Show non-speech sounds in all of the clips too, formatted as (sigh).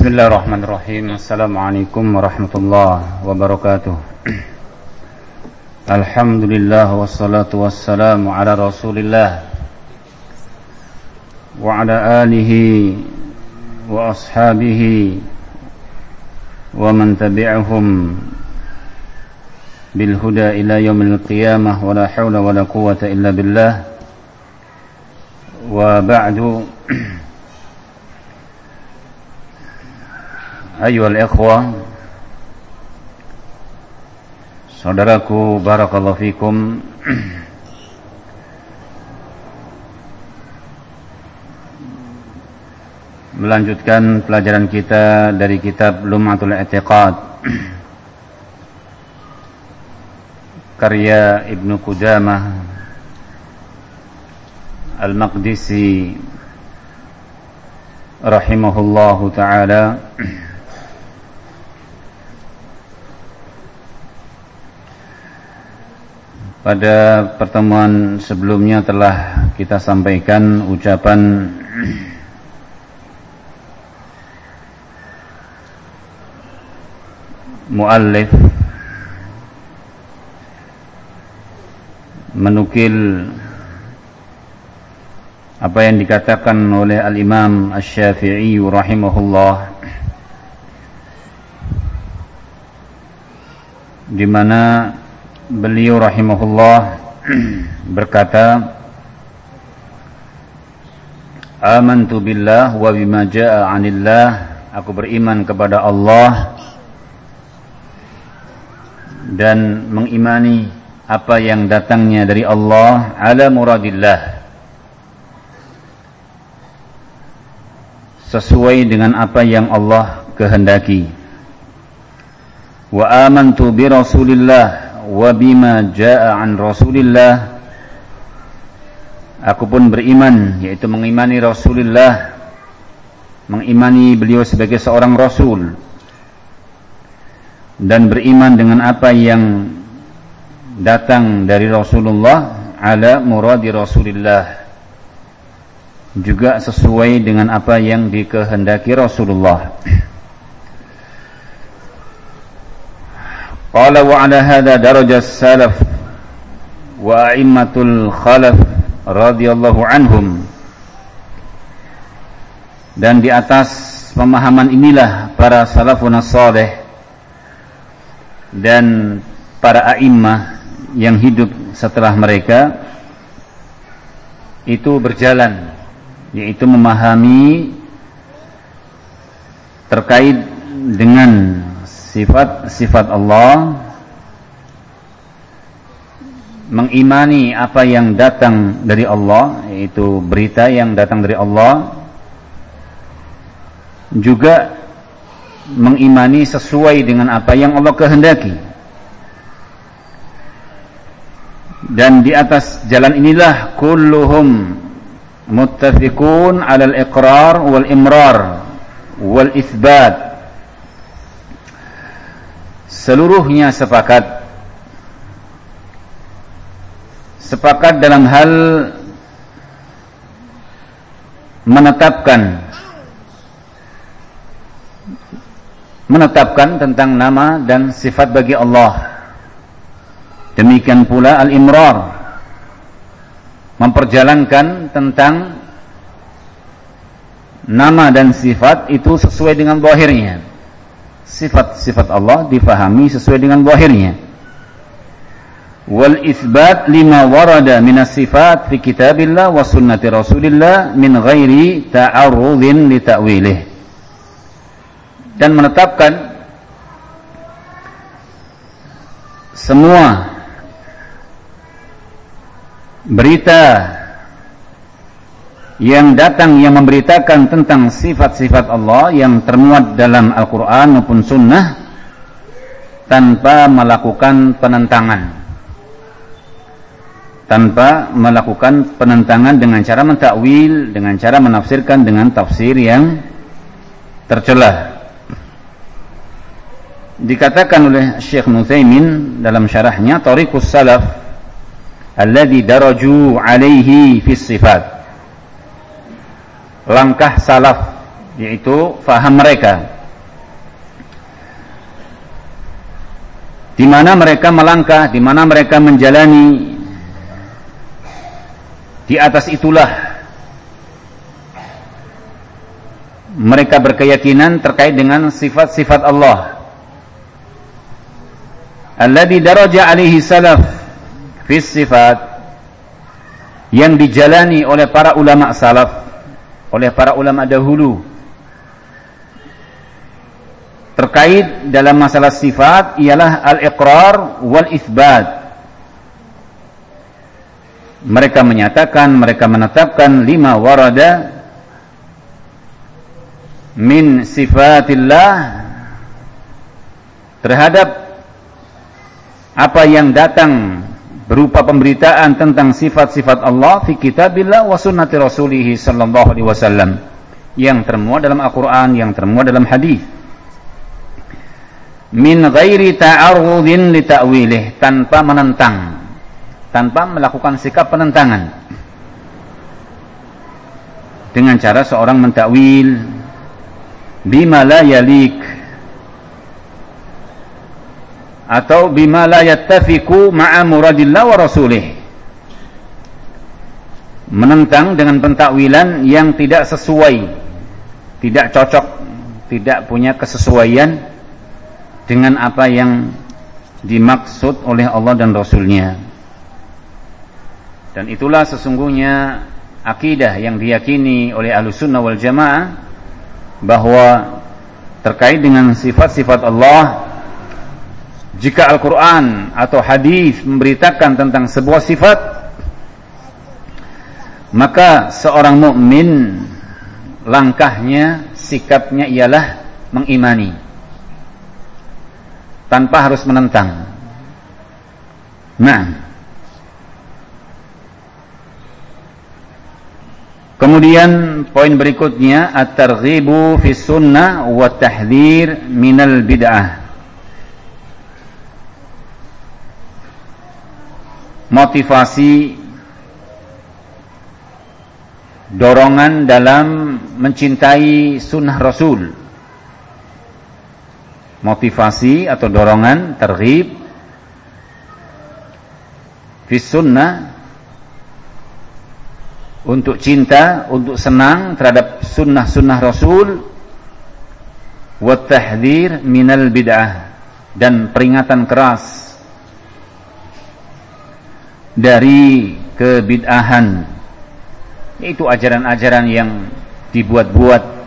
بسم الله الرحمن الرحيم السلام عليكم ورحمة الله وبركاته الحمد لله والصلاة والسلام على رسول الله وعلى آله وأصحابه ومن تبعهم بالهدى إلى يوم القيامة ولا حول ولا قوة إلا بالله وبعد Ayuhal ikhwah Saudaraku Barakallahu fikum. Melanjutkan pelajaran kita dari kitab Lumatul I'tiqad Karya Ibnu Qudamah Al-Maqdisi Rahimahullahu Ta'ala Pada pertemuan sebelumnya telah kita sampaikan ucapan muallif menukil apa yang dikatakan oleh al-Imam Asy-Syafi'i rahimahullah di mana beliau rahimahullah (clears throat) berkata Amantu billah wa bima jaa 'anillah. Aku beriman kepada Allah dan mengimani apa yang datangnya dari Allah. Ala muradillah. Sesuai dengan apa yang Allah kehendaki. Wa amantu bi rasulillah wa bima jaa an Rasulillah. Aku pun beriman yaitu mengimani Rasulullah mengimani beliau sebagai seorang rasul. Dan beriman dengan apa yang datang dari Rasulullah ala muradi Rasulullah juga sesuai dengan apa yang dikehendaki Rasulullah (clears throat) قال وعلى هذا درج السلف وأئمة الخلف رضي الله عنهم dan di atas pemahaman inilah para salafun saleh dan para a'immah yang hidup setelah mereka itu berjalan yaitu memahami terkait dengan sifat-sifat Allah mengimani apa yang datang dari Allah yaitu berita yang datang dari Allah. Juga mengimani sesuai dengan apa yang Allah kehendaki. Dan di atas jalan inilah kulluhum muttafiqun 'alal iqrar wal imrar wal itsbat seluruhnya sepakat. Sepakat dalam hal menetapkan menetapkan tentang nama dan sifat bagi Allah. Demikian pula al-imrar memperjalankan tentang nama dan sifat itu sesuai dengan zahirnya sifat-sifat Allah difahami sesuai dengan zahirnya. Wal isbat lima warada minas sifat fi kitabillah wa sunnati rasulillah min ghairi ta'arudhin li ta'wilih. Dan menetapkan semua berita yang datang yang memberitakan tentang sifat-sifat Allah yang termuat dalam Al-Quran maupun Sunnah tanpa melakukan penentangan. Tanpa melakukan penentangan dengan cara mentakwil dengan cara menafsirkan dengan tafsir yang tercelah dikatakan oleh Syekh Nuthaimin dalam syarahnya tariqus salaf alladhi daraju alaihi fi sifat langkah salaf yaitu faham mereka di mana mereka melangkah, di mana mereka menjalani di atas itulah mereka berkeyakinan terkait dengan sifat-sifat Allah. Alladhi daraja alaihi salaf fi sifat yang dijalani oleh para ulama salaf, oleh para ulama dahulu terkait dalam masalah sifat ialah al-iqrar wal itsbat. Mereka menyatakan, mereka menetapkan lima warada min sifatillah terhadap apa yang datang berupa pemberitaan tentang sifat-sifat Allah fi kitabillah wa sunnati rasulih sallallahu alaihi wasallam yang termuat dalam Al-Qur'an, yang termuat dalam hadis. Min ghairi ta'arudin li ta'wilih tanpa menentang tanpa melakukan sikap penentangan. Dengan cara seorang mentakwil bima la yalik atau bima la yattafiqu ma'a muradillah wa rasulih. Menentang dengan pentakwilan yang tidak sesuai. Tidak cocok tidak punya kesesuaian dengan apa yang dimaksud oleh Allah dan Rasulnya. Dan itulah sesungguhnya akidah yang diyakini oleh ahlu sunnah wal jamaah bahwa terkait dengan sifat-sifat Allah jika Al-Quran atau hadis memberitakan tentang sebuah sifat maka seorang mukmin langkahnya sikapnya ialah mengimani tanpa harus menentang. Nah, kemudian poin berikutnya at-targhibu fi sunnah wa tahdhir minal bid'ah. Motivasi dorongan dalam mencintai sunnah Rasul. Motivasi atau dorongan terhib fis sunnah untuk cinta, untuk senang terhadap sunnah-sunnah Rasul wa tahdhir minal bid'ah dan peringatan keras dari kebid'ahan. Itu ajaran-ajaran yang dibuat-buat.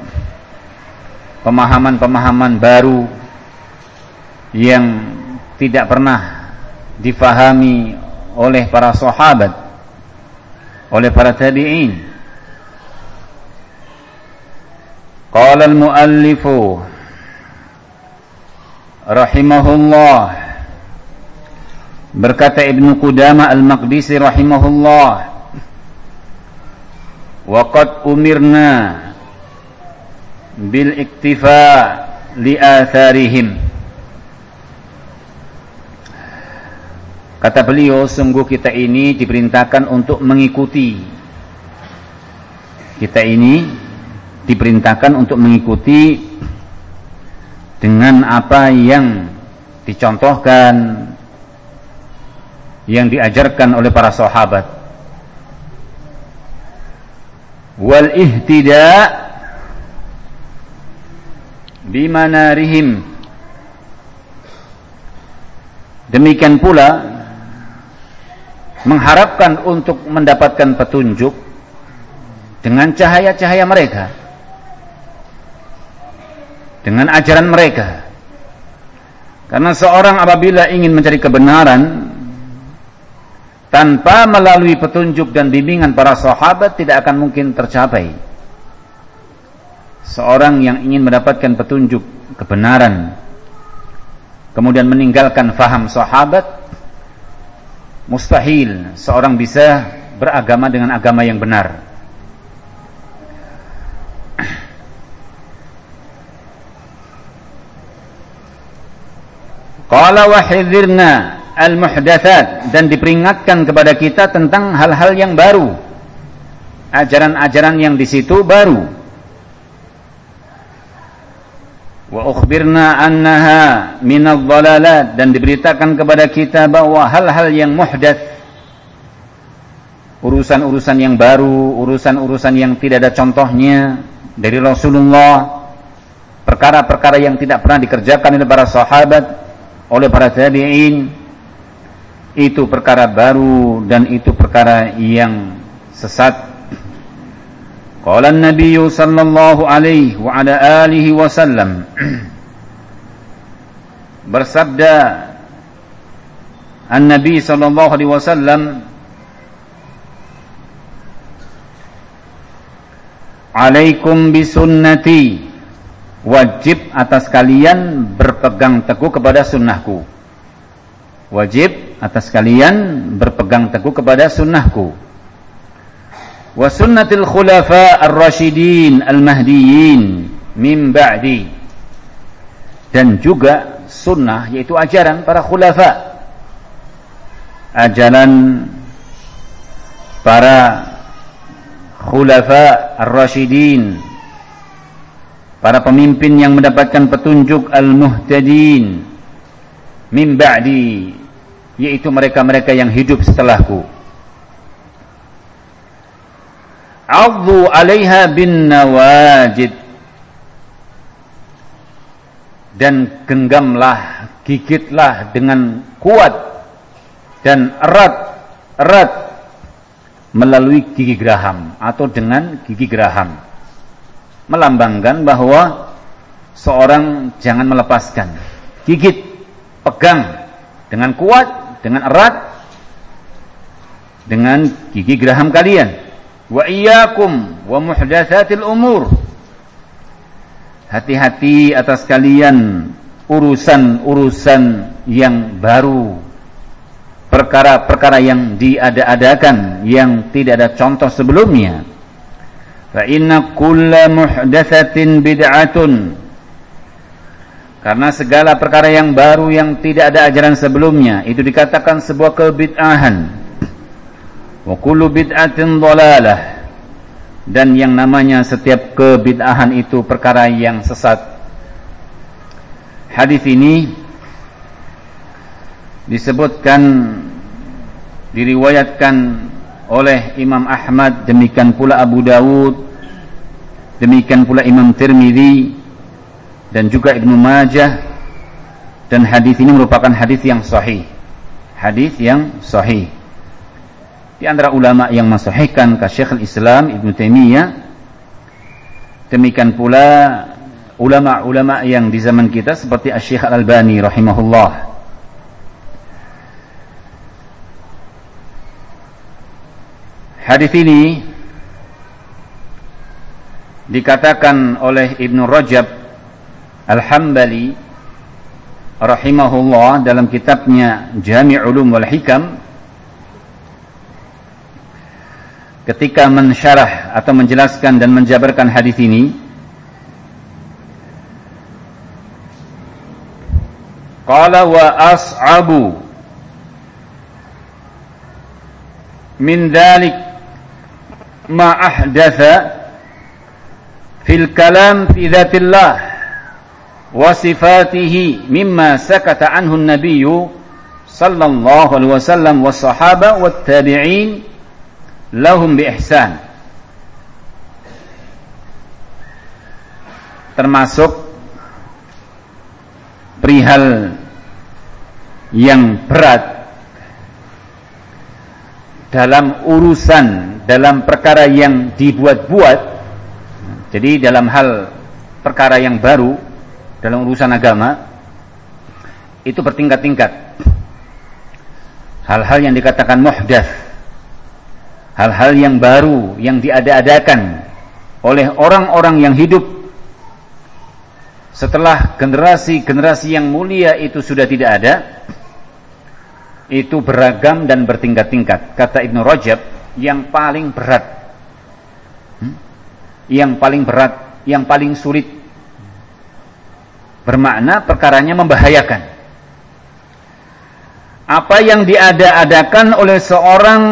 Pemahaman-pemahaman baru yang tidak pernah difahami oleh para sahabat oleh para tabi'in. Qala al-muallif rahimahullah berkata Ibnu Qudamah al-Maqdisi rahimahullah wa qad umirna bil iktifa li atharihim Kata beliau, sungguh kita ini diperintahkan untuk mengikuti. Kita ini diperintahkan untuk mengikuti dengan apa yang dicontohkan, yang diajarkan oleh para sahabat. Wal ihtida bimanarihim. Demikian pula mengharapkan untuk mendapatkan petunjuk dengan cahaya-cahaya mereka dengan ajaran mereka karena seorang apabila ingin mencari kebenaran tanpa melalui petunjuk dan bimbingan para sahabat tidak akan mungkin tercapai seorang yang ingin mendapatkan petunjuk kebenaran kemudian meninggalkan faham sahabat mustahil seorang bisa beragama dengan agama yang benar. Qala wa al-muhdatsat dan diperingatkan kepada kita tentang hal-hal yang baru. Ajaran-ajaran yang di situ baru. wa ukhbirna annaha minadh dhalalat dan diberitakan kepada kita bahwa hal-hal yang muhdats urusan-urusan yang baru, urusan-urusan yang tidak ada contohnya dari Rasulullah, perkara-perkara yang tidak pernah dikerjakan oleh para sahabat, oleh para tabi'in, itu perkara baru dan itu perkara yang sesat. Qala an-nabiy sallallahu alaihi wa ala alihi wasallam (clears throat) bersabda An-Nabi sallallahu alaihi wasallam Alaikum bisunnati wajib atas kalian berpegang teguh kepada sunnahku wajib atas kalian berpegang teguh kepada sunnahku. Wa sunnatil khulafa ar-rasyidin al-mahdiyyin min ba'di. Dan juga sunnah yaitu ajaran para khulafa. Ajaran para khulafa ar-rasyidin. Para pemimpin yang mendapatkan petunjuk al-muhtadin min ba'di yaitu mereka-mereka yang hidup setelahku Addu 'alaiha bin nawajid dan genggamlah, gigitlah dengan kuat dan erat-erat melalui gigi geraham atau dengan gigi geraham. Melambangkan bahwa seorang jangan melepaskan. Gigit, pegang dengan kuat, dengan erat dengan gigi geraham kalian. Wa iyyakum wa muhdatsatil umur. Hati-hati atas kalian urusan-urusan yang baru perkara-perkara yang diada-adakan yang tidak ada contoh sebelumnya. Fa inna kulla muhdatsatin bid'atun karena segala perkara yang baru yang tidak ada ajaran sebelumnya itu dikatakan sebuah kebid'ahan. Wa kullu bid'atin dhalalah. Dan yang namanya setiap kebid'ahan itu perkara yang sesat. Hadis ini disebutkan diriwayatkan oleh Imam Ahmad demikian pula Abu Dawud demikian pula Imam Tirmidzi dan juga Ibnu Majah. Dan hadis ini merupakan hadis yang sahih. Hadis yang sahih. Di antara ulama yang mensahihkan ka Syekhul Islam Ibn Taimiyah. Demikian pula ulama-ulama yang di zaman kita seperti Syekh Al-Albani rahimahullah. Hadis ini dikatakan oleh Ibn Rajab Al-Hambali rahimahullah dalam kitabnya Jami' Ulum wal Hikam ketika mensyarah atau menjelaskan dan menjabarkan hadis ini qala wa as'abu min dhalik ma ahdatha fil kalam fi dhatillah wa sifatihi mimma sallallahu alaihi wasallam was sahaba wat tabi'in lahum bi ihsan termasuk perihal yang berat dalam urusan dalam perkara yang dibuat-buat jadi dalam hal perkara yang baru dalam urusan agama itu bertingkat-tingkat. Hal-hal yang dikatakan muhdats hal-hal yang baru yang diada-adakan oleh orang-orang yang hidup setelah generasi-generasi yang mulia itu sudah tidak ada itu beragam dan bertingkat-tingkat. Kata Ibnu Rajab yang paling berat. Hmm? yang paling berat yang paling sulit bermakna perkaranya membahayakan apa yang diada-adakan oleh seorang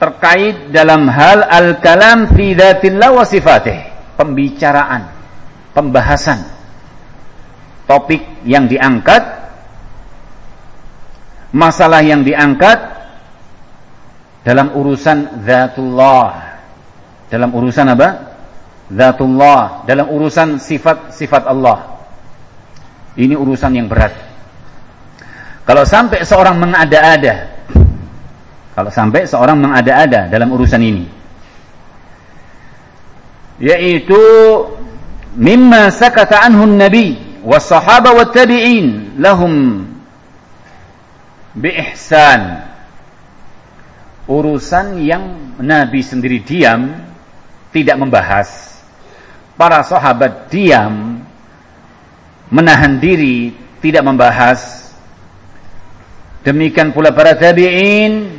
terkait dalam hal al-kalam fi dzatillah wa sifatih, pembicaraan, pembahasan topik yang diangkat, masalah yang diangkat dalam urusan zatullah. Dalam urusan apa? Zatullah, dalam urusan sifat-sifat Allah. Ini urusan yang berat. Kalau sampai seorang mengada-ada, kalau sampai seorang mengada-ada dalam urusan ini, yaitu mimma sakata anhu nabi wat-tabi'in lahum bi ihsan urusan yang nabi sendiri diam tidak membahas para sahabat diam menahan diri tidak membahas demikian pula para tabi'in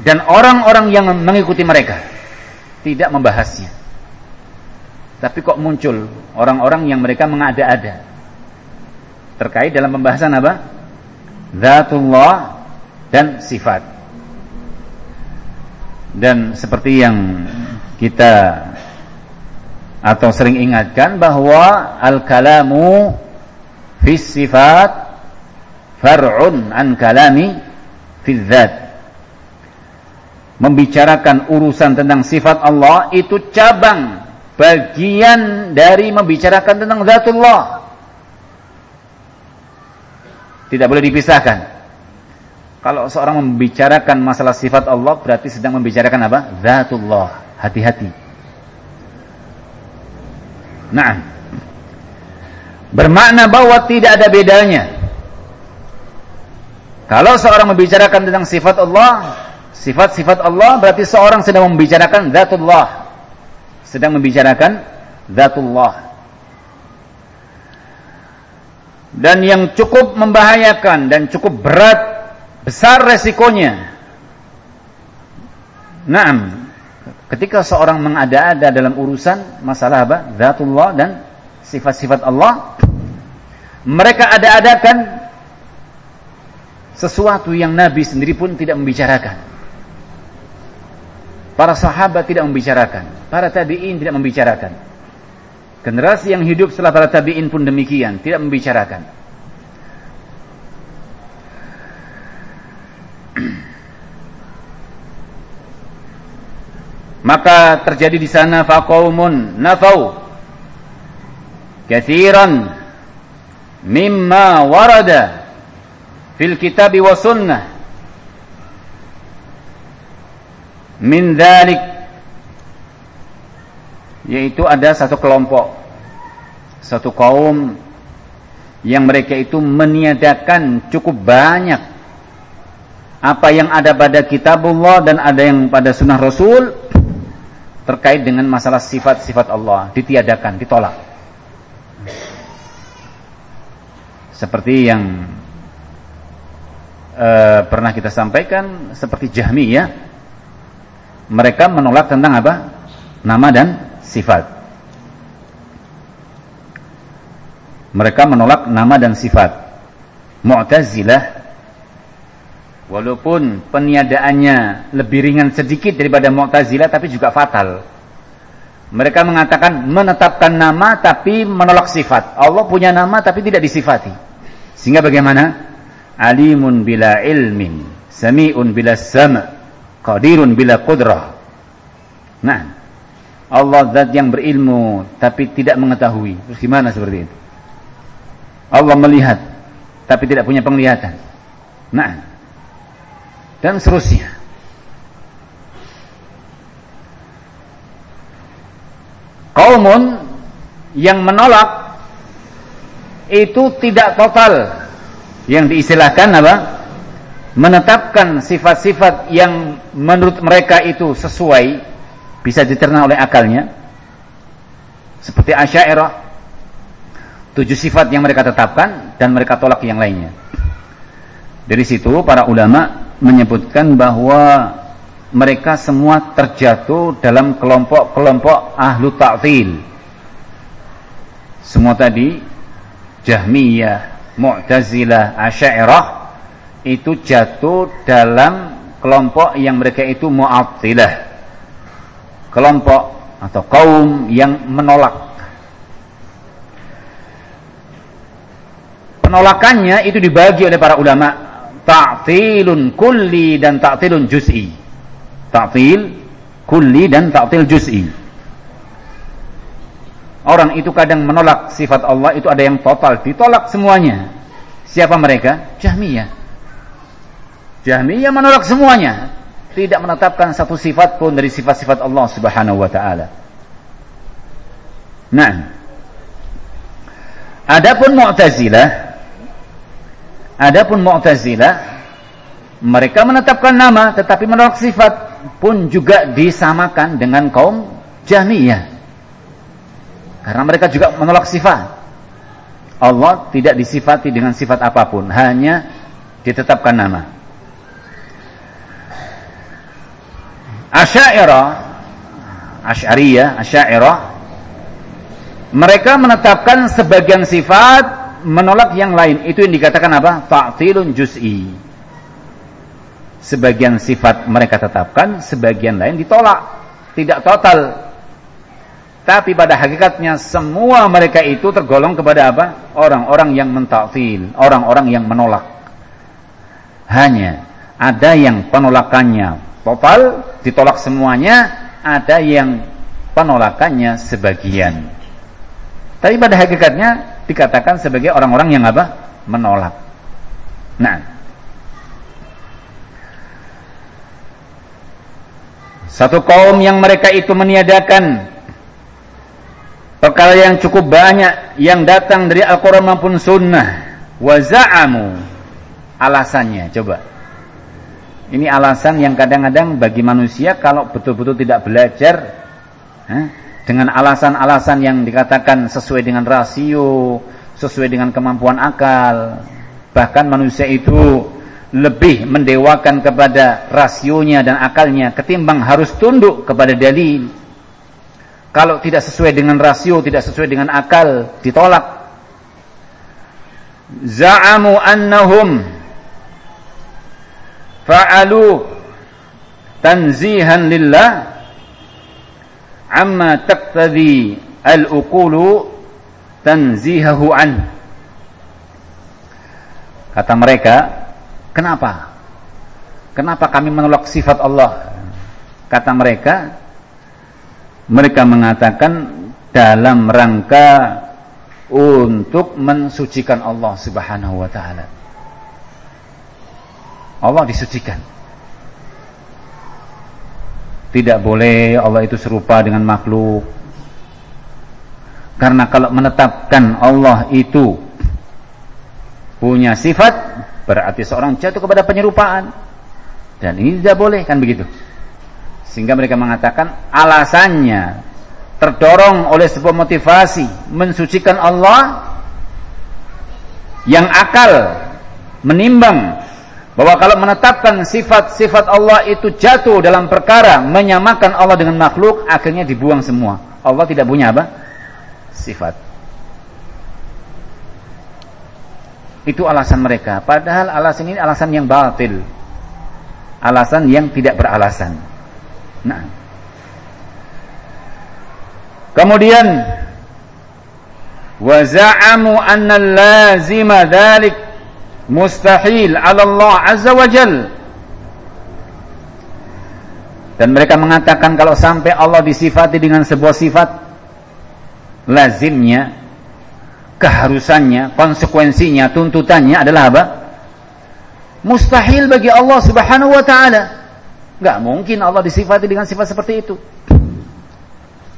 dan orang-orang yang mengikuti mereka tidak membahasnya tapi kok muncul orang-orang yang mereka mengada-ada terkait dalam pembahasan apa? Zatullah dan sifat. Dan seperti yang kita atau sering ingatkan bahwa al-kalamu fi sifat far'un an kalami fi dzat. Membicarakan urusan tentang sifat Allah itu cabang bagian dari membicarakan tentang zatullah. Tidak boleh dipisahkan. Kalau seorang membicarakan masalah sifat Allah berarti sedang membicarakan apa? Zatullah. Hati-hati. Nah, bermakna bahwa tidak ada bedanya. Kalau seorang membicarakan tentang sifat Allah, sifat-sifat Allah berarti seorang sedang membicarakan zatullah sedang membicarakan zatullah. Dan yang cukup membahayakan dan cukup berat, besar resikonya. Naam, ketika seorang mengada-ada dalam urusan masalah apa? Zatullah dan sifat-sifat Allah, mereka ada-adakan sesuatu yang Nabi sendiri pun tidak membicarakan. Para sahabat tidak membicarakan. Para tabi'in tidak membicarakan. Generasi yang hidup setelah para tabi'in pun demikian. Tidak membicarakan. Maka terjadi di sana faqaumun nafau kathiran mimma warada fil kitab wa sunnah min dhalik yaitu ada satu kelompok satu kaum yang mereka itu meniadakan cukup banyak apa yang ada pada kitabullah dan ada yang pada sunnah rasul terkait dengan masalah sifat-sifat Allah ditiadakan, ditolak seperti yang uh, pernah kita sampaikan seperti Jahmiyah mereka menolak tentang apa? Nama dan sifat. Mereka menolak nama dan sifat. Mu'tazilah walaupun peniadaannya lebih ringan sedikit daripada Mu'tazilah tapi juga fatal. Mereka mengatakan menetapkan nama tapi menolak sifat. Allah punya nama tapi tidak disifati. Sehingga bagaimana? Alimun bila ilmin, sami'un bila sama' qadirun bila qudrah. Nah, Allah zat yang berilmu tapi tidak mengetahui. Terus gimana seperti itu? Allah melihat tapi tidak punya penglihatan. Nah, dan seterusnya. Kaumun yang menolak itu tidak total. Yang diistilahkan apa? menetapkan sifat-sifat yang menurut mereka itu sesuai bisa dicerna oleh akalnya. Seperti Asy'ariyah tujuh sifat yang mereka tetapkan dan mereka tolak yang lainnya. Dari situ para ulama menyebutkan bahwa mereka semua terjatuh dalam kelompok-kelompok ahlu ta'til semua tadi Jahmiyah, Mu'tazilah, Asy'ariyah itu jatuh dalam kelompok yang mereka itu mu'attilah. Kelompok atau kaum yang menolak. penolakannya itu dibagi oleh para ulama ta'tilun kulli dan ta'tilun juz'i ta'til kulli dan ta'til juz'i. Orang itu kadang menolak sifat Allah itu ada yang total ditolak semuanya. Siapa mereka? Jahmiyah. Jahmiyah menolak semuanya. Tidak menetapkan satu sifat pun dari sifat-sifat Allah Subhanahu wa taala. Nah. Adapun Mu'tazilah Adapun Mu'tazilah mereka menetapkan nama tetapi menolak sifat pun juga disamakan dengan kaum Jahmiyah. Karena mereka juga menolak sifat. Allah tidak disifati dengan sifat apa pun, hanya ditetapkan nama. Asy'ariyah, Asy'ariyah, Asy'ariyah mereka menetapkan sebagian sifat menolak yang lain itu yang dikatakan apa? Ta'tilun juz'i. Sebagian sifat mereka tetapkan, sebagian lain ditolak. Tidak total. Tapi pada hakikatnya semua mereka itu tergolong kepada apa? Orang-orang yang mentaktil, orang-orang yang menolak. Hanya ada yang penolakannya total, ditolak semuanya, ada yang penolakannya sebagian. Tapi pada hakikatnya dikatakan sebagai orang-orang yang apa? Menolak. Nah, satu kaum yang mereka itu meniadakan perkara yang cukup banyak yang datang dari Al-Quran maupun Sunnah. Waza'amu alasannya coba. Ini alasan yang kadang-kadang bagi manusia kalau betul-betul tidak belajar dengan alasan-alasan yang dikatakan sesuai dengan rasio, sesuai dengan kemampuan akal. Bahkan manusia itu lebih mendewakan kepada rasionya dan akalnya ketimbang harus tunduk kepada dalil. Kalau tidak sesuai dengan rasio, tidak sesuai dengan akal, ditolak. Za'amu annahum fa'alu tanzihan lillah amma taqtadi al-uqulu tanzihahu an kata mereka kenapa? Kenapa kami menolak sifat Allah? Kata mereka mereka mengatakan dalam rangka untuk mensucikan Allah Subhanahu wa taala. Allah disucikan. Tidak boleh Allah itu serupa dengan makhluk. Karena kalau menetapkan Allah itu punya sifat, berarti seorang jatuh kepada penyerupaan. Dan ini tidak boleh, kan begitu. Sehingga mereka mengatakan alasannya terdorong oleh sebuah motivasi mensucikan Allah yang akal menimbang bahwa kalau menetapkan sifat-sifat Allah itu jatuh dalam perkara menyamakan Allah dengan makhluk, akhirnya dibuang semua. Allah tidak punya apa? Sifat. Itu alasan mereka. Padahal alasan ini alasan yang batil. Alasan yang tidak beralasan. Nah. Kemudian wa za'amu anna lazima dzalik mustahil 'ala Allah azza wa dan mereka mengatakan kalau sampai Allah disifati dengan sebuah sifat lazimnya keharusannya konsekuensinya tuntutannya adalah apa? Mustahil bagi Allah Subhanahu wa taala. Enggak mungkin Allah disifati dengan sifat seperti itu.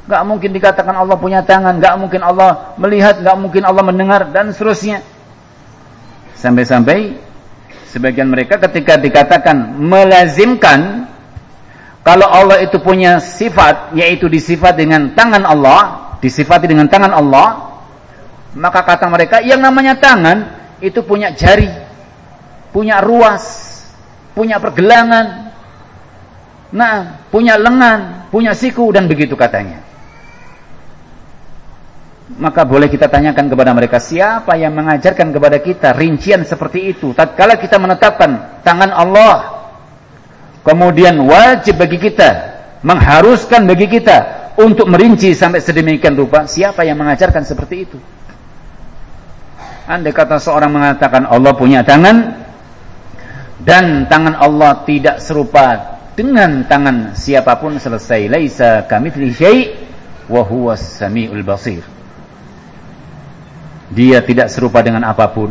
Enggak mungkin dikatakan Allah punya tangan enggak mungkin Allah melihat enggak mungkin Allah mendengar dan seterusnya. Sampai-sampai sebagian mereka ketika dikatakan melazimkan kalau Allah itu punya sifat yaitu disifat dengan tangan Allah, disifati dengan tangan Allah, maka kata mereka yang namanya tangan itu punya jari, punya ruas, punya pergelangan, nah, punya lengan, punya siku dan begitu katanya. Maka boleh kita tanyakan kepada mereka siapa yang mengajarkan kepada kita rincian seperti itu? Tatkala kita menetapkan tangan Allah kemudian wajib bagi kita mengharuskan bagi kita untuk merinci sampai sedemikian rupa siapa yang mengajarkan seperti itu Andai kata seorang mengatakan Allah punya tangan dan tangan Allah tidak serupa dengan tangan siapa pun selesai. Laisa kamitsli syai' wa huwas samiul basir. Dia tidak serupa dengan apa pun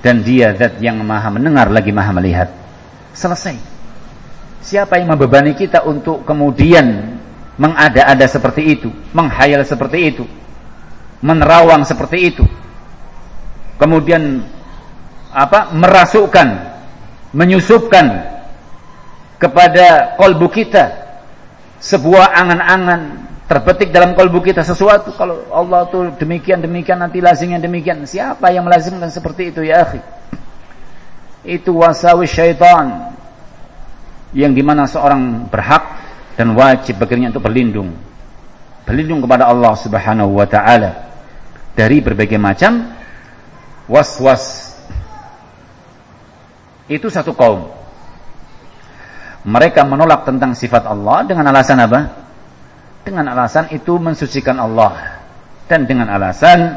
dan dia zat yang maha mendengar lagi maha melihat. Selesai. Siapa yang membebani kita untuk kemudian mengada-ada seperti itu, menghayal seperti itu, menerawang seperti itu? kemudian apa merasukkan menyusupkan kepada kolbu kita sebuah angan-angan terbetik dalam kolbu kita sesuatu. Kalau Allah tuh demikian demikian nanti lazimnya demikian. Siapa yang melazimkan seperti itu ya akhi? Itu wasawis syaitan yang di mana seorang berhak dan wajib baginya untuk berlindung. Berlindung kepada Allah subhanahu wa ta'ala dari berbagai macam was-was. Itu satu kaum. Mereka menolak tentang sifat Allah dengan alasan apa? dengan alasan itu mensucikan Allah. Dan dengan alasan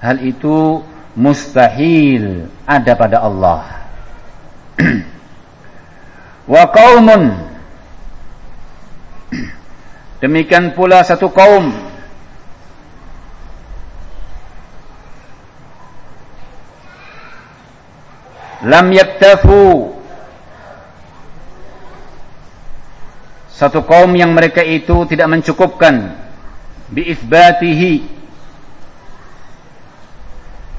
hal itu mustahil ada pada Allah. (clears throat) Wa qaumun. (clears throat) Demikian pula satu kaum lam yaktafu. Satu kaum yang mereka itu tidak mencukupkan. Biisbatihi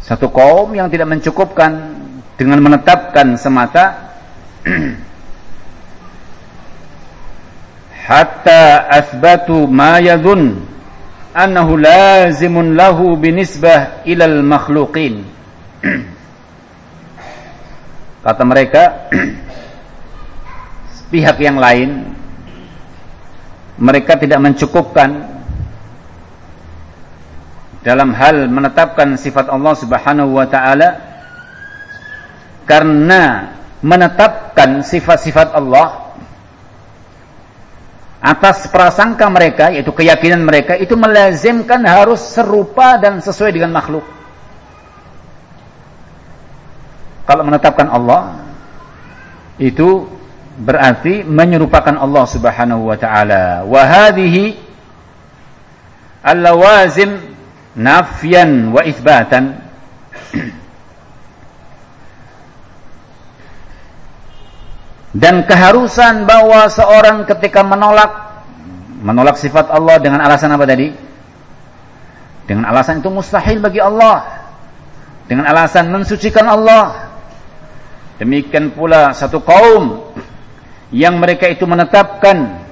satu kaum yang tidak mencukupkan dengan menetapkan semata. (clears throat) Hatta asbatu ma yadhun annahu lazimun lahu binisbah ilal makhluqin (clears throat) kata mereka (clears throat) pihak yang lain mereka tidak mencukupkan dalam hal menetapkan sifat Allah Subhanahu wa taala karena menetapkan sifat-sifat Allah atas prasangka mereka yaitu keyakinan mereka itu melazimkan harus serupa dan sesuai dengan makhluk kalau menetapkan Allah itu berarti menyerupakan Allah Subhanahu wa taala. Wa hadhihi al-lawazim nafyan wa itsbatan. (clears throat) Dan keharusan bahwa seorang ketika menolak menolak sifat Allah dengan alasan apa tadi? Dengan alasan itu mustahil bagi Allah. Dengan alasan mensucikan Allah Demikian pula satu kaum yang mereka itu menetapkan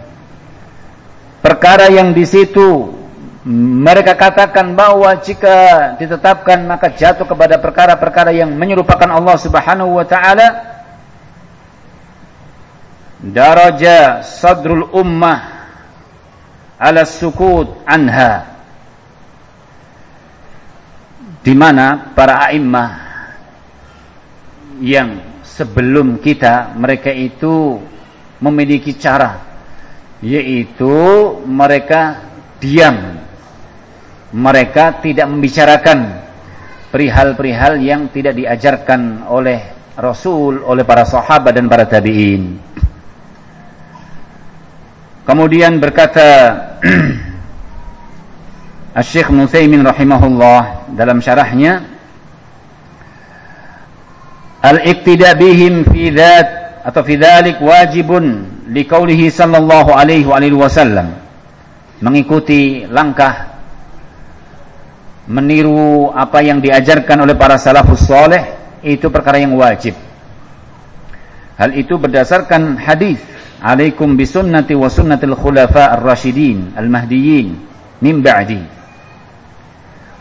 perkara yang di situ mereka katakan bahwa jika ditetapkan maka jatuh kepada perkara-perkara yang menyerupakan Allah Subhanahu wa taala. Daraja sadrul ummah ala sukut anha. Di mana para a'immah yang sebelum kita mereka itu memiliki cara yaitu mereka diam. Mereka tidak membicarakan perihal-perihal yang tidak diajarkan oleh Rasul oleh para sahabat dan para tabi'in. Kemudian berkata (clears throat) Syekh Nusaimin rahimahullah dalam syarahnya al-iqtida bihim fi dzat atau fi dzalik wajibun liqaulihi sallallahu alaihi wasallam. Mengikuti langkah meniru apa yang diajarkan oleh para salafus saleh itu perkara yang wajib. Hal itu berdasarkan hadis alaikum bisunnati wa sunnatil khulafa ar-rasyidin al-mahdiyyin min ba'di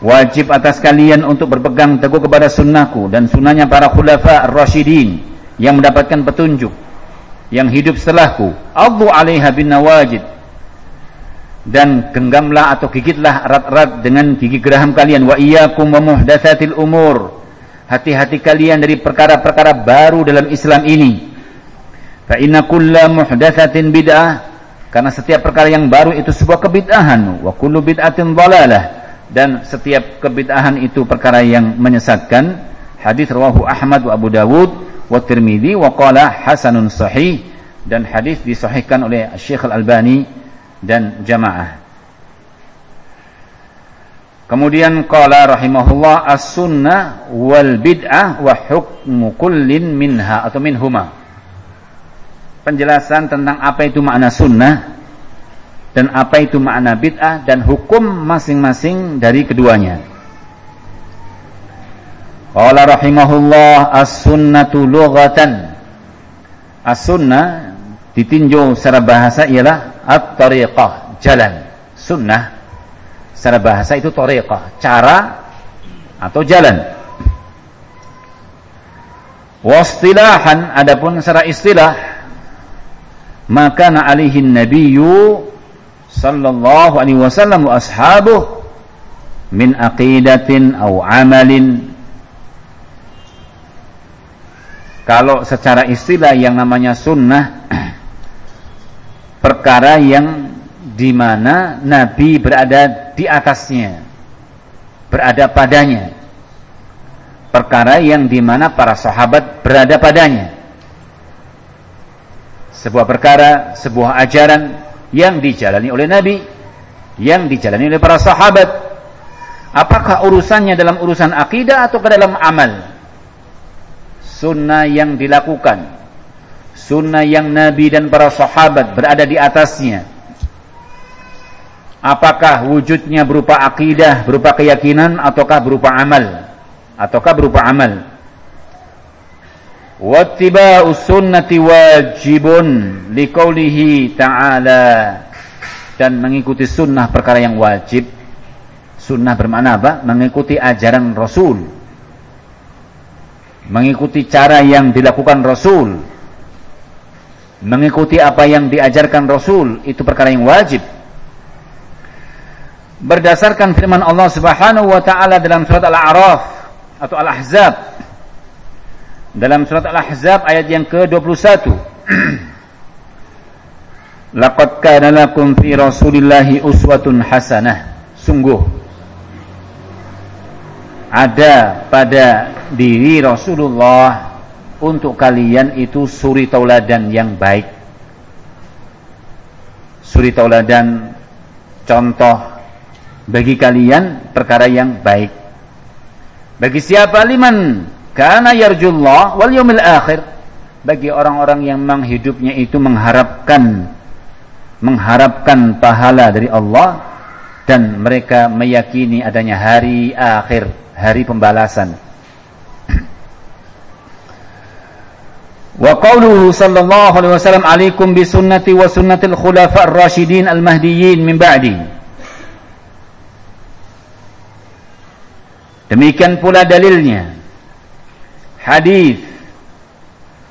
Wajib atas kalian untuk berpegang teguh kepada sunnahku dan sunnahnya para khulafa ar-rasyidin yang mendapatkan petunjuk yang hidup setelahku. Adhu 'alaiha bin nawajid. Dan genggamlah atau gigitlah erat-erat dengan gigi geraham kalian wa iyyakum wa muhdatsatil umur. Hati-hati kalian dari perkara-perkara baru dalam Islam ini. Fa inna kulla muhdatsatin bid'ah karena setiap perkara yang baru itu sebuah kebid'ahan wa kullu bid'atin dhalalah dan setiap kebid'ahan itu perkara yang menyesatkan. Hadis rawahu Ahmad wa Abu Dawud wa Tirmidzi wa qala hasanun sahih. Dan hadis disahihkan oleh Syekh Al-Albani dan jamaah. Kemudian qala rahimahullah as-sunnah wal bid'ah wa hukmu kullin minha atau minhuma. Penjelasan tentang apa itu makna sunnah dan apa itu makna bid'ah dan hukum masing-masing dari keduanya. Qala rahimahullah as-sunnatu lughatan. As-sunnah ditinjau secara bahasa ialah at-tariqah, jalan. Sunnah secara bahasa itu tariqah, cara atau jalan. Wastilahan adapun secara istilah maka na alihin nabiyyu sallallahu alaihi wasallam wa ashabuh min aqidatin aw amalin. Kalau secara istilah yang namanya sunnah (clears throat) perkara yang di mana Nabi berada di atasnya berada padanya. Perkara yang di mana para sahabat berada padanya. Sebuah perkara sebuah ajaran yang dijalani oleh Nabi, yang dijalani oleh para sahabat. Apakah urusannya dalam urusan akidah atau ke dalam amal? Sunnah yang dilakukan, sunnah yang Nabi dan para sahabat berada di atasnya. Apakah wujudnya berupa akidah, berupa keyakinan, ataukah berupa amal? Ataukah berupa amal? Wattiba'u sunnati wajibun liqaulihi ta'ala. Dan mengikuti sunnah perkara yang wajib. Sunnah bermakna apa? mengikuti ajaran Rasul. Mengikuti cara yang dilakukan Rasul. Mengikuti apa yang diajarkan Rasul itu perkara yang wajib. Berdasarkan firman Allah Subhanahu wa taala dalam surat Al-A'raf atau Al-Ahzab dalam surat Al-Ahzab ayat yang ke-21 (clears throat) Laqad kana lakum fi Rasulillahi uswatun hasanah. Sungguh. Ada pada diri Rasulullah untuk kalian itu suri tauladan yang baik. Suri tauladan contoh bagi kalian perkara yang baik. Bagi siapa liman karena yarjullah wal yawmil akhir bagi orang-orang yang memang hidupnya itu mengharapkan mengharapkan pahala dari Allah dan mereka meyakini adanya hari akhir, hari pembalasan. (clears throat) Wa qawluhu sallallahu alaihi wasallam alaikum bi sunnati wa sunnatil khulafa ar-rasyidin al-mahdiyyin min ba'di. Demikian pula dalilnya hadis.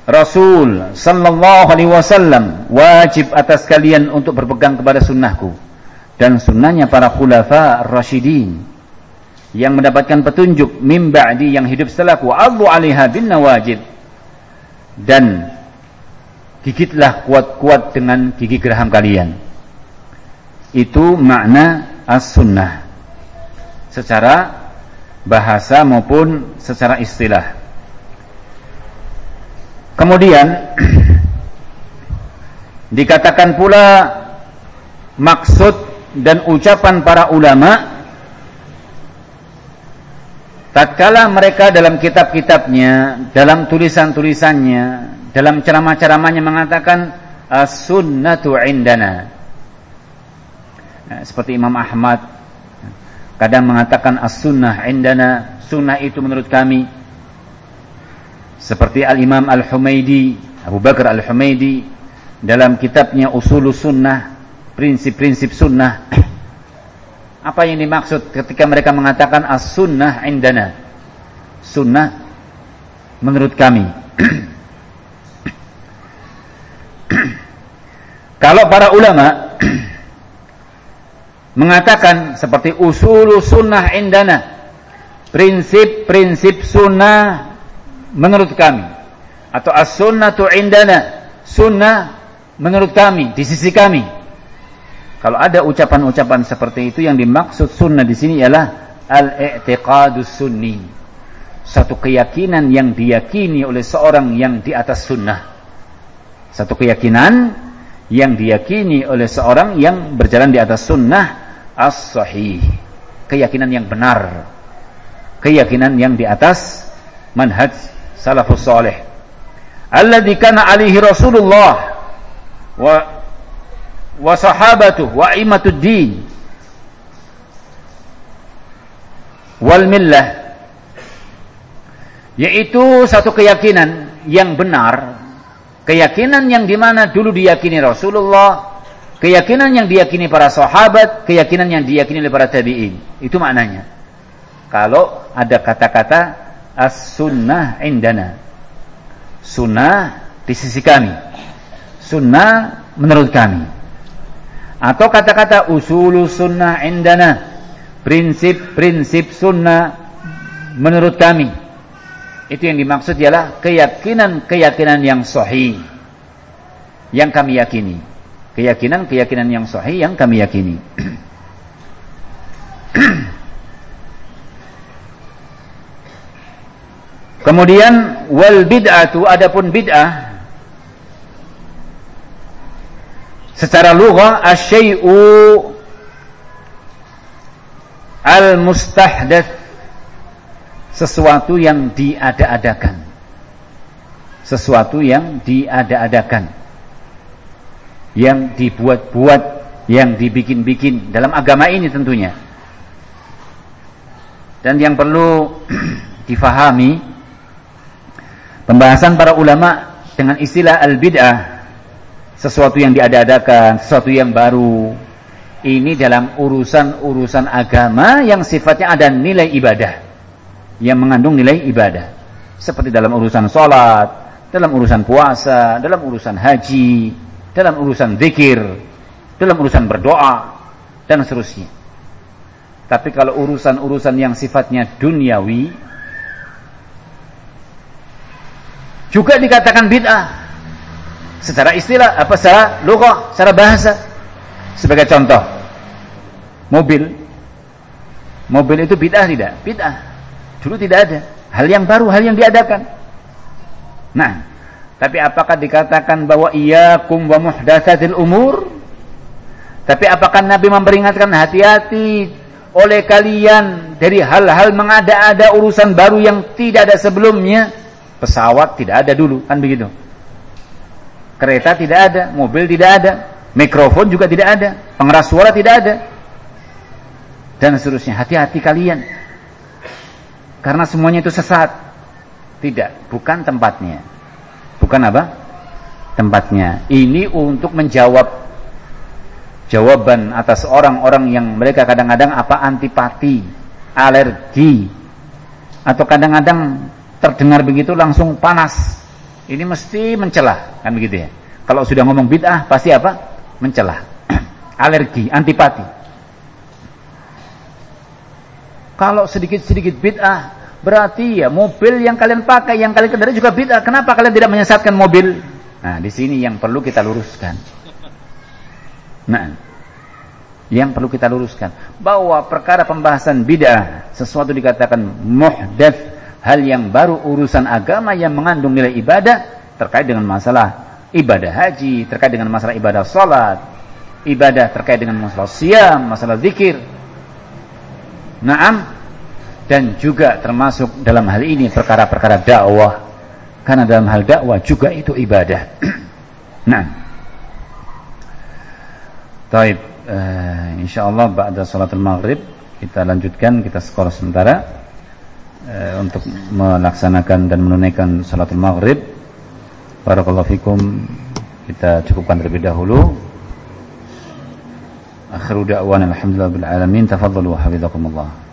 Rasul sallallahu alaihi wasallam wajib atas kalian untuk berpegang kepada sunnahku dan sunnahnya para khulafa ar-rasyidin yang mendapatkan petunjuk mim ba'di yang hidup setelahku adhu 'alaiha bin nawajid. Dan gigitlah kuat-kuat dengan gigi geraham kalian. Itu makna as-sunnah. Secara bahasa maupun secara istilah Kemudian (clears throat) dikatakan pula maksud dan ucapan para ulama tatkala mereka dalam kitab-kitabnya, dalam tulisan-tulisannya, dalam ceramah-ceramahnya mengatakan as-sunnatu indana. Nah, seperti Imam Ahmad kadang mengatakan as-sunnah indana, sunnah itu menurut kami seperti Al-Imam Al-Humaidi Abu Bakar Al-Humaidi dalam kitabnya Usul Sunnah prinsip-prinsip sunnah. (coughs) Apa yang dimaksud ketika mereka mengatakan as-sunnah indana? Sunnah menurut kami. (coughs) Kalau para ulama (coughs) mengatakan seperti usul sunnah indana prinsip-prinsip sunnah menurut kami atau as-sunnatu indana sunnah menurut kami di sisi kami Kalau ada ucapan-ucapan seperti itu yang dimaksud sunnah di sini ialah al-i'tiqadus sunni. Satu keyakinan yang diyakini oleh seorang yang di atas sunnah. Satu keyakinan yang diyakini oleh seorang yang berjalan di atas sunnah as-sahih. Keyakinan yang benar. Keyakinan yang di atas manhaj salafus salih. Alladhi kana alihi Rasulullah wa wa sahabatuh wa imatud din wal millah yaitu satu keyakinan yang benar keyakinan yang di mana dulu diyakini Rasulullah keyakinan yang diyakini para sahabat keyakinan yang diyakini oleh para tabi'in itu maknanya kalau ada kata-kata as-sunnah indana. Sunnah di sisi kami. Sunnah menurut kami. Atau kata-kata usulu sunnah indana. Prinsip-prinsip sunnah menurut kami. Itu yang dimaksud ialah keyakinan-keyakinan yang sahih. Yang kami yakini. Keyakinan-keyakinan yang sahih yang kami yakini (clears throat) kemudian wal bid'atu adapun bid'ah secara lughah asyai'u al-mustahdats sesuatu yang diada-adakan. Sesuatu yang diada-adakan. Yang dibuat-buat yang dibikin-bikin. Dalam agama ini tentunya. Dan yang perlu (clears throat) difahami pembahasan para ulama dengan istilah al-bid'ah sesuatu yang diada-adakan, sesuatu yang baru. Ini dalam urusan-urusan agama yang sifatnya ada nilai ibadah. Yang mengandung nilai ibadah. Seperti dalam urusan sholat, dalam urusan puasa, dalam urusan haji, dalam urusan zikir, dalam urusan berdoa, dan seterusnya. Tapi kalau urusan-urusan yang sifatnya duniawi, juga dikatakan bid'ah secara istilah apa secara lughah, secara bahasa. Sebagai contoh, mobil. Mobil itu bid'ah tidak? Bid'ah. Dulu tidak ada. Hal yang baru, hal yang diadakan. Nah, tapi apakah dikatakan bahwa iyyakum wa muhdatsatil umur? Tapi apakah Nabi memperingatkan hati-hati oleh kalian dari hal-hal mengada-ada urusan baru yang tidak ada sebelumnya? Pesawat tidak ada dulu, kan begitu. Kereta tidak ada, mobil tidak ada, mikrofon juga tidak ada, pengeras suara tidak ada. Dan seterusnya. Hati-hati kalian. Karena semuanya itu sesat. Tidak, bukan tempatnya. Bukan apa? Tempatnya. Ini untuk menjawab jawaban atas orang-orang yang mereka kadang-kadang apa antipati, alergi atau kadang-kadang terdengar begitu langsung panas ini mesti mencelah, kan begitu ya. Kalau sudah ngomong bid'ah pasti apa? Mencelah. (clears throat) Alergi, antipati. Kalau sedikit-sedikit bid'ah, berarti ya mobil yang kalian pakai, yang kalian kendarai juga bid'ah. Kenapa kalian tidak menyesatkan mobil? Nah, di sini yang perlu kita luruskan. Nah, yang perlu kita luruskan bahwa perkara pembahasan bid'ah sesuatu dikatakan muhdats hal yang baru urusan agama yang mengandung nilai ibadah terkait dengan masalah ibadah haji, terkait dengan masalah ibadah salat, ibadah terkait dengan masalah siam, masalah zikir. Naam dan juga termasuk dalam hal ini perkara-perkara dakwah. Karena dalam hal dakwah juga itu ibadah. (clears throat) nah. Taib, uh, insyaallah ba'da salatul maghrib kita lanjutkan kita sekolah sementara eh, untuk melaksanakan dan menunaikan salatul maghrib. Barakallahu fikum. Kita cukupkan terlebih dahulu. Akhiru da'wan alhamdulillah bil alamin. Tafadhalu wa hafizakumullah.